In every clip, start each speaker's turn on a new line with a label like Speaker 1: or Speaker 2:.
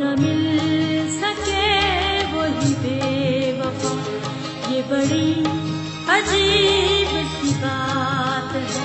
Speaker 1: न मिल सके वही बेवफा। ये बड़ी अजीब सी बात है।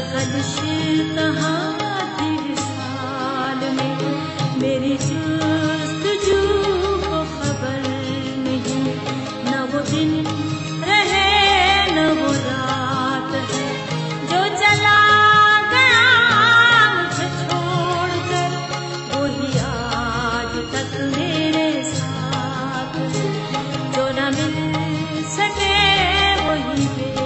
Speaker 1: कहा मेरी जस्त खबर नहीं। न दिन रहे, न रात है। जो चला गया छोड़कर, वही आज तक मेरे साथ जो न मिल सके, वही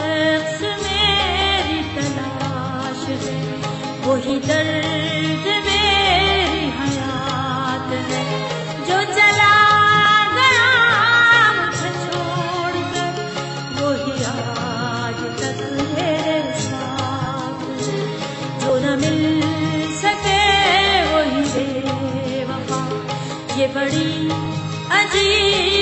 Speaker 1: वही दर्द हयात जो चला गया मुझे छोड़कर, वही आज तक मेरे जो न मिल सके वही बेवफा। ये बड़ी अजीब